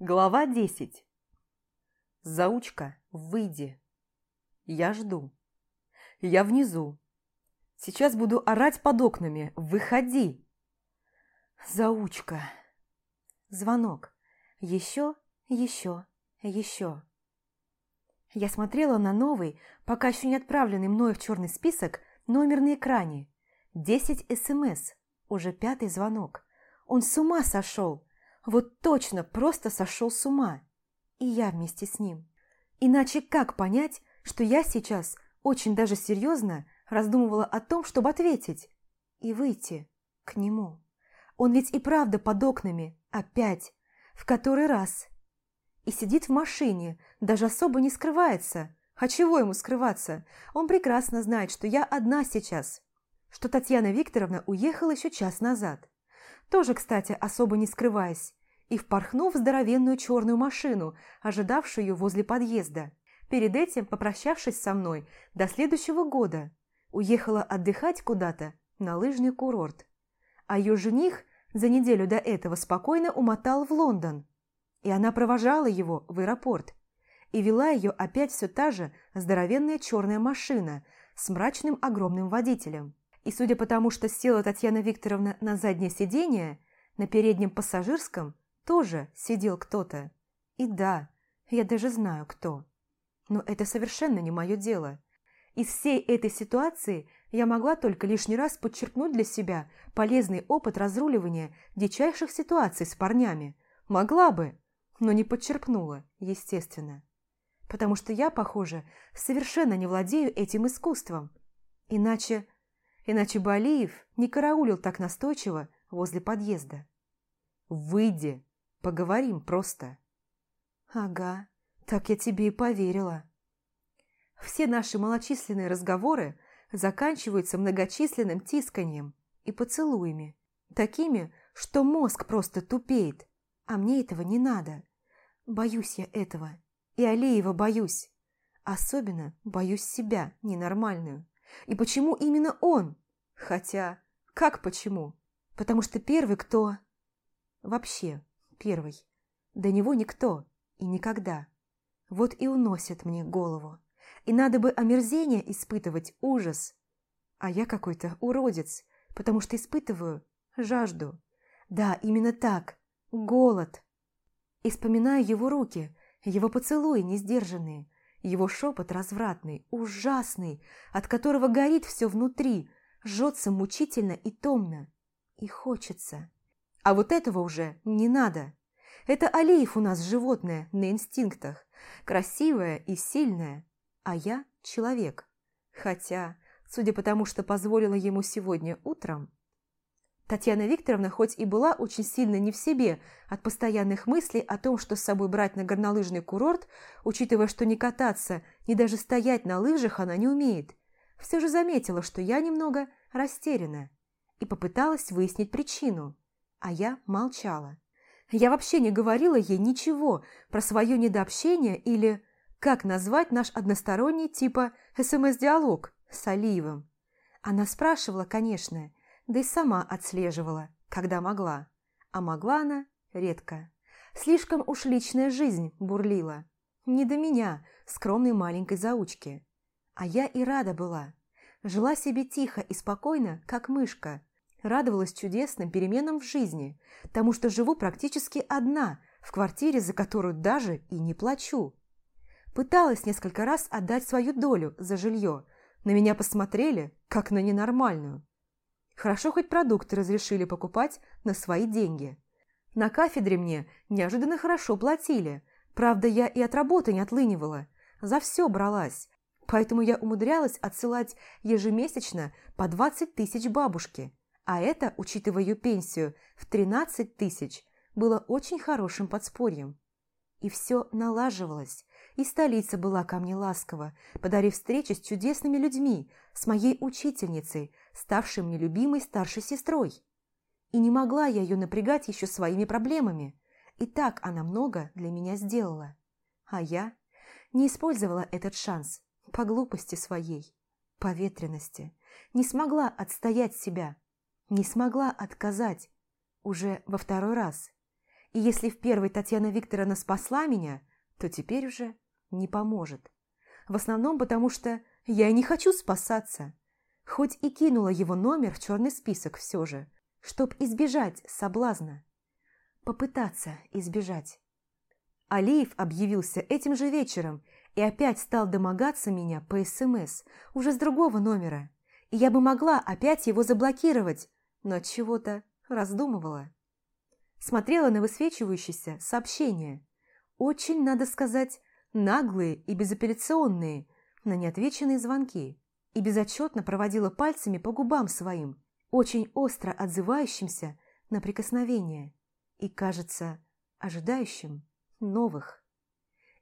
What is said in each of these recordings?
Глава 10. Заучка, выйди. Я жду. Я внизу. Сейчас буду орать под окнами. Выходи. Заучка. Звонок. Еще, еще, еще. Я смотрела на новый, пока еще не отправленный мною в черный список, номер на экране. Десять СМС. Уже пятый звонок. Он с ума сошел. Вот точно просто сошел с ума. И я вместе с ним. Иначе как понять, что я сейчас очень даже серьезно раздумывала о том, чтобы ответить и выйти к нему. Он ведь и правда под окнами, опять, в который раз. И сидит в машине, даже особо не скрывается. А чего ему скрываться? Он прекрасно знает, что я одна сейчас, что Татьяна Викторовна уехала еще час назад тоже, кстати, особо не скрываясь, и впорхнув в здоровенную черную машину, ожидавшую возле подъезда. Перед этим, попрощавшись со мной до следующего года, уехала отдыхать куда-то на лыжный курорт. А ее жених за неделю до этого спокойно умотал в Лондон, и она провожала его в аэропорт. И вела ее опять все та же здоровенная черная машина с мрачным огромным водителем. И судя по тому, что села Татьяна Викторовна на заднее сиденье, на переднем пассажирском тоже сидел кто-то. И да, я даже знаю, кто. Но это совершенно не мое дело. Из всей этой ситуации я могла только лишний раз подчеркнуть для себя полезный опыт разруливания дичайших ситуаций с парнями. Могла бы, но не подчеркнула, естественно. Потому что я, похоже, совершенно не владею этим искусством. Иначе иначе бы Алиев не караулил так настойчиво возле подъезда. «Выйди, поговорим просто». «Ага, так я тебе и поверила». Все наши малочисленные разговоры заканчиваются многочисленным тисканием и поцелуями, такими, что мозг просто тупеет, а мне этого не надо. Боюсь я этого, и Алиева боюсь. Особенно боюсь себя, ненормальную. И почему именно он? Хотя, как почему? Потому что первый кто... Вообще, первый. До него никто и никогда. Вот и уносит мне голову. И надо бы омерзение испытывать, ужас. А я какой-то уродец, потому что испытываю жажду. Да, именно так, голод. И вспоминаю его руки, его поцелуи несдержанные, его шепот развратный, ужасный, от которого горит все внутри, жжется мучительно и томно. И хочется. А вот этого уже не надо. Это Алиев у нас животное на инстинктах, красивое и сильное, а я человек. Хотя, судя по тому, что позволила ему сегодня утром, Татьяна Викторовна хоть и была очень сильно не в себе от постоянных мыслей о том, что с собой брать на горнолыжный курорт, учитывая, что не кататься, ни даже стоять на лыжах она не умеет, все же заметила, что я немного растеряна и попыталась выяснить причину, а я молчала. Я вообще не говорила ей ничего про свое недообщение или как назвать наш односторонний типа СМС-диалог с Алиевым. Она спрашивала, конечно, да и сама отслеживала, когда могла. А могла она редко. Слишком уж личная жизнь бурлила. Не до меня, скромной маленькой заучки. А я и рада была. Жила себе тихо и спокойно, как мышка. Радовалась чудесным переменам в жизни, тому, что живу практически одна, в квартире, за которую даже и не плачу. Пыталась несколько раз отдать свою долю за жилье. На меня посмотрели, как на ненормальную. Хорошо хоть продукты разрешили покупать на свои деньги. На кафедре мне неожиданно хорошо платили. Правда, я и от работы не отлынивала. За все бралась. Поэтому я умудрялась отсылать ежемесячно по 20 тысяч бабушке. А это, учитывая ее пенсию в 13 тысяч, было очень хорошим подспорьем. И все налаживалось, и столица была ко мне ласкова, подарив встречи с чудесными людьми, с моей учительницей, ставшей мне любимой старшей сестрой. И не могла я ее напрягать еще своими проблемами. И так она много для меня сделала. А я не использовала этот шанс по глупости своей, по ветренности. Не смогла отстоять себя, не смогла отказать уже во второй раз. И если в первой Татьяна Викторовна спасла меня, то теперь уже не поможет. В основном потому, что я и не хочу спасаться. Хоть и кинула его номер в черный список все же, чтоб избежать соблазна. Попытаться избежать. Алиев объявился этим же вечером и опять стал домогаться меня по СМС, уже с другого номера. И я бы могла опять его заблокировать, но чего-то раздумывала. Смотрела на высвечивающиеся сообщения. Очень, надо сказать, наглые и безапелляционные, на неотвеченные звонки. И безотчетно проводила пальцами по губам своим, очень остро отзывающимся на прикосновение. И, кажется, ожидающим новых.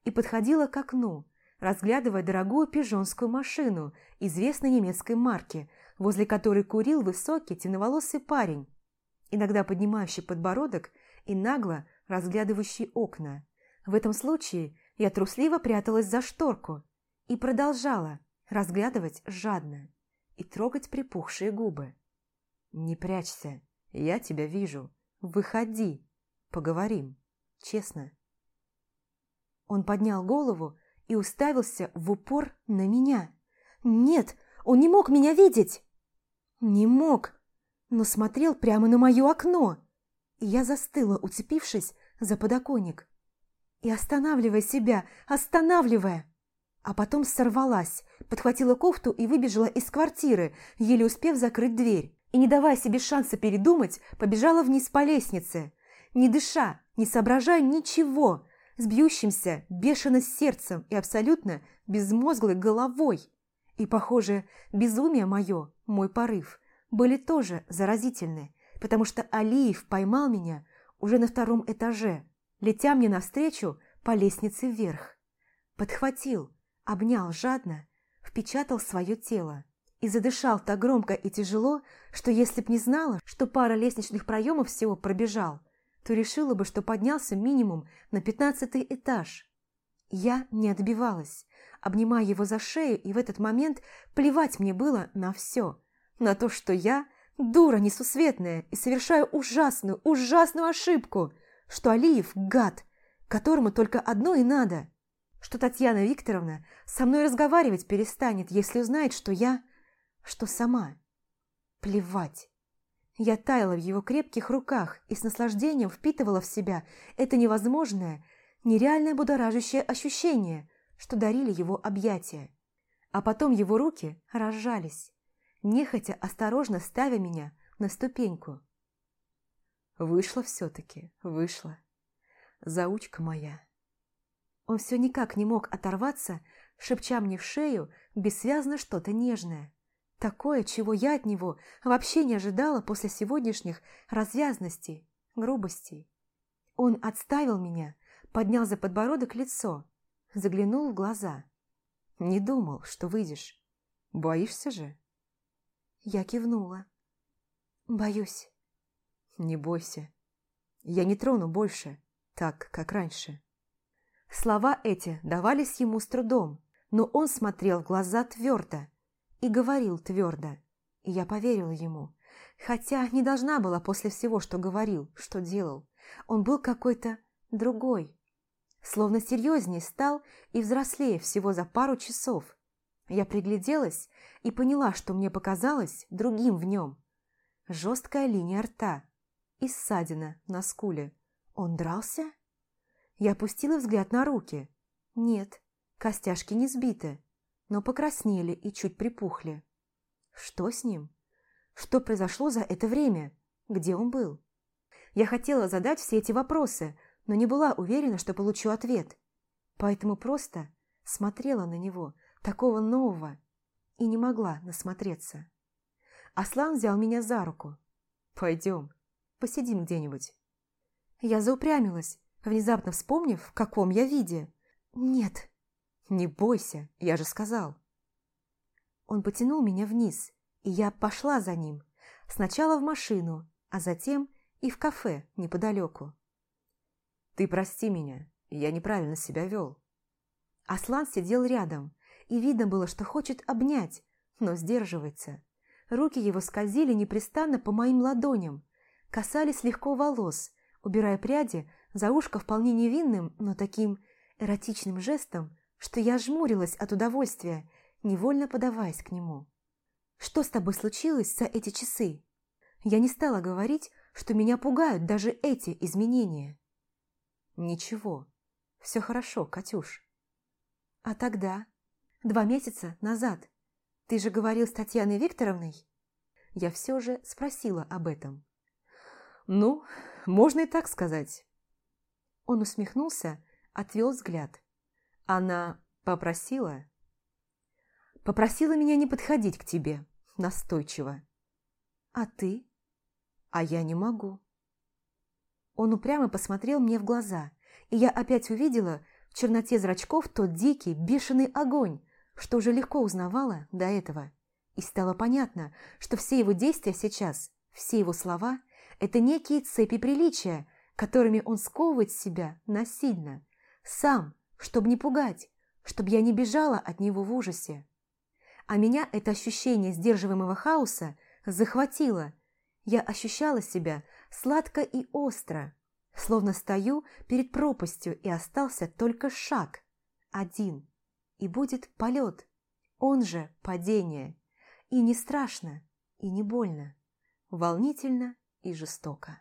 И подходила к окну, разглядывая дорогую пижонскую машину известной немецкой марки, возле которой курил высокий темноволосый парень, иногда поднимающий подбородок и нагло разглядывающий окна. В этом случае я трусливо пряталась за шторку и продолжала разглядывать жадно и трогать припухшие губы. «Не прячься, я тебя вижу. Выходи, поговорим, честно». Он поднял голову и уставился в упор на меня. «Нет, он не мог меня видеть!» «Не мог, но смотрел прямо на мое окно!» И я застыла, уцепившись за подоконник. И останавливая себя, останавливая. А потом сорвалась, подхватила кофту и выбежала из квартиры, еле успев закрыть дверь. И, не давая себе шанса передумать, побежала вниз по лестнице. Не дыша, не соображая ничего, с бьющимся бешено сердцем и абсолютно безмозглой головой. И, похоже, безумие мое, мой порыв, были тоже заразительны, потому что Алиев поймал меня уже на втором этаже, летя мне навстречу по лестнице вверх. Подхватил, обнял жадно, впечатал свое тело и задышал так громко и тяжело, что если б не знала, что пара лестничных проемов всего пробежал – то решила бы, что поднялся минимум на пятнадцатый этаж. Я не отбивалась, обнимая его за шею, и в этот момент плевать мне было на все. На то, что я дура несусветная и совершаю ужасную, ужасную ошибку, что Алиев – гад, которому только одно и надо, что Татьяна Викторовна со мной разговаривать перестанет, если узнает, что я, что сама. Плевать. Я таяла в его крепких руках и с наслаждением впитывала в себя это невозможное, нереальное будоражащее ощущение, что дарили его объятия. А потом его руки разжались, нехотя осторожно ставя меня на ступеньку. Вышло все-таки, вышло. Заучка моя. Он все никак не мог оторваться, шепча мне в шею бессвязно что-то нежное. Такое, чего я от него вообще не ожидала после сегодняшних развязностей, грубостей. Он отставил меня, поднял за подбородок лицо, заглянул в глаза. Не думал, что выйдешь. Боишься же? Я кивнула. Боюсь. Не бойся. Я не трону больше, так, как раньше. Слова эти давались ему с трудом, но он смотрел в глаза твердо, и говорил твердо. И я поверила ему. Хотя не должна была после всего, что говорил, что делал. Он был какой-то другой. Словно серьезнее стал и взрослее всего за пару часов. Я пригляделась и поняла, что мне показалось другим в нем. Жесткая линия рта и ссадина на скуле. Он дрался? Я опустила взгляд на руки. Нет, костяшки не сбиты но покраснели и чуть припухли. Что с ним? Что произошло за это время? Где он был? Я хотела задать все эти вопросы, но не была уверена, что получу ответ. Поэтому просто смотрела на него, такого нового, и не могла насмотреться. Аслан взял меня за руку. «Пойдем, посидим где-нибудь». Я заупрямилась, внезапно вспомнив, в каком я виде. «Нет», «Не бойся, я же сказал». Он потянул меня вниз, и я пошла за ним. Сначала в машину, а затем и в кафе неподалеку. «Ты прости меня, я неправильно себя вел». Аслан сидел рядом, и видно было, что хочет обнять, но сдерживается. Руки его скользили непрестанно по моим ладоням, касались легко волос, убирая пряди за ушко вполне невинным, но таким эротичным жестом, что я жмурилась от удовольствия, невольно подаваясь к нему. «Что с тобой случилось за эти часы?» Я не стала говорить, что меня пугают даже эти изменения. «Ничего, все хорошо, Катюш». «А тогда? Два месяца назад? Ты же говорил с Татьяной Викторовной?» Я все же спросила об этом. «Ну, можно и так сказать». Он усмехнулся, отвел взгляд. Она попросила? Попросила меня не подходить к тебе, настойчиво. А ты? А я не могу. Он упрямо посмотрел мне в глаза, и я опять увидела в черноте зрачков тот дикий, бешеный огонь, что уже легко узнавала до этого. И стало понятно, что все его действия сейчас, все его слова – это некие цепи приличия, которыми он сковывает себя насильно, сам, чтобы не пугать, чтобы я не бежала от него в ужасе. А меня это ощущение сдерживаемого хаоса захватило. Я ощущала себя сладко и остро, словно стою перед пропастью, и остался только шаг, один, и будет полет, он же падение. И не страшно, и не больно, волнительно и жестоко.